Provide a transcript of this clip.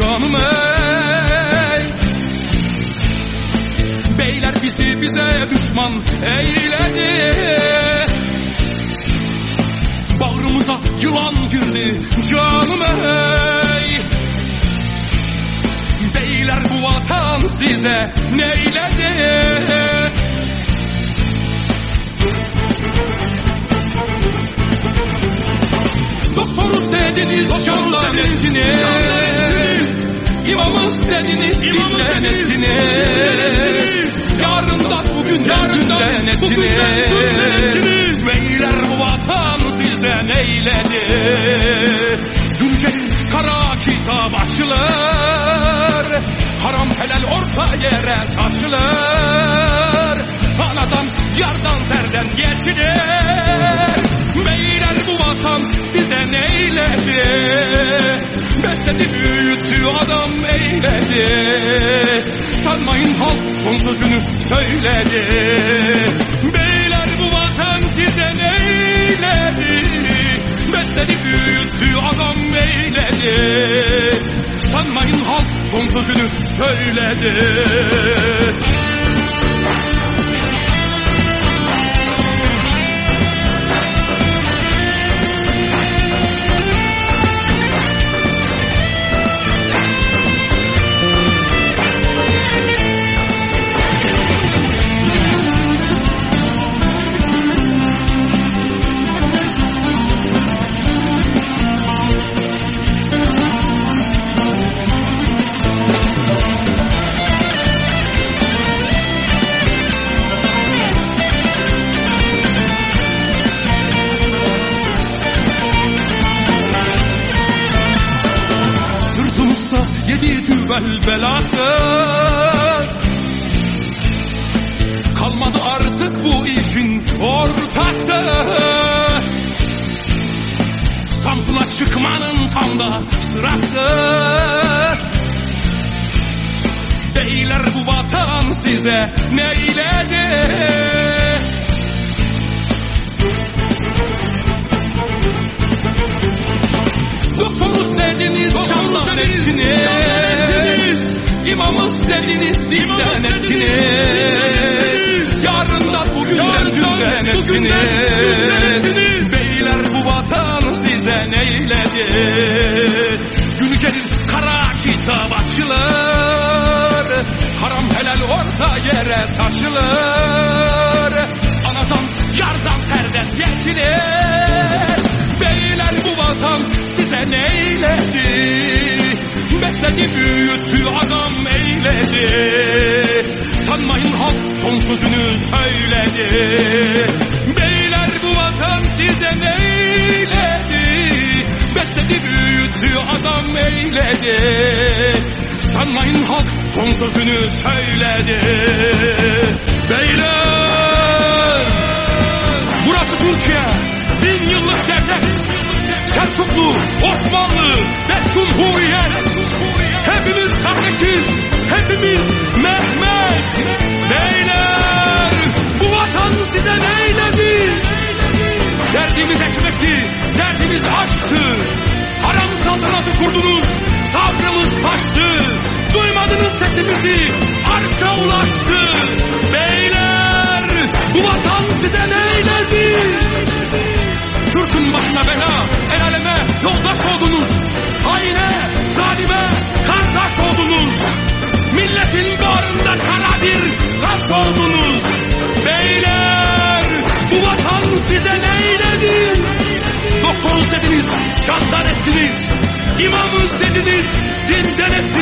canım ey. Beyler bizi bize düşman eyledi. Bağrımıza yılan girdi canım ey. Beyler bu vatan size neyledi? Doktoruz dediniz, hocam lanetini İmamız dediniz dinden ettiniz Yarından bugün yarından ettiniz Beyler bu vatan size neyledi? Güncel'in kara kitap açılır. Haram helal orta yere saçılır. Anadan yardan serden geçilir. Beyler bu vatan size neyledi? Besledi büyüttü adam eyledi Sanmayın halk son sözünü söyledi. Beyler bu vatan size neyledi? Besledi büyüttü adam eyledi. Sanmayın halk son sözünü söyledi düvel belası Kalmadı artık bu işin ortası. Samsun'a çıkmanın tam da sırası. Beyler bu vatan size neyledi? Doktoruz dediniz, candan ettiniz. İmamız dediniz, dinden ettiniz. Yarından bugünden dünden ettiniz. Beyler bu vatan size neyledi? Günü gelir kara kitap açılır. Haram helal orta yere saçılır. Anadan yardan serden geçilir. Beyler bu vatan size neyledi? Besledi büyüttü Beyler bu vatan size neyledi? Besledi büyüttü adam eyledi. Sanmayın halk son sözünü söyledi. Beyler! Burası Türkiye. Bin yıllık devlet. Selçuklu, Osmanlı ve Cumhuriyet. Hepimiz kardeşiz. Hepimiz Mehmet. Derdimiz ekmekti, derdimiz aşktı. Haram saltanatı kurdunuz, sabrımız taştı. Duymadınız sesimizi, arşa ulaştı. Beyler, bu vatan size neyledi? Türk'ün başına bela, el aleme yoldaş oldunuz. Haine, zalime kardeş oldunuz. Milletin bağrında kara bir taş oldunuz. Beyler, vatan size neyledi? Doktoruz dediniz, candan ettiniz. İmamız dediniz, dinden ettiniz.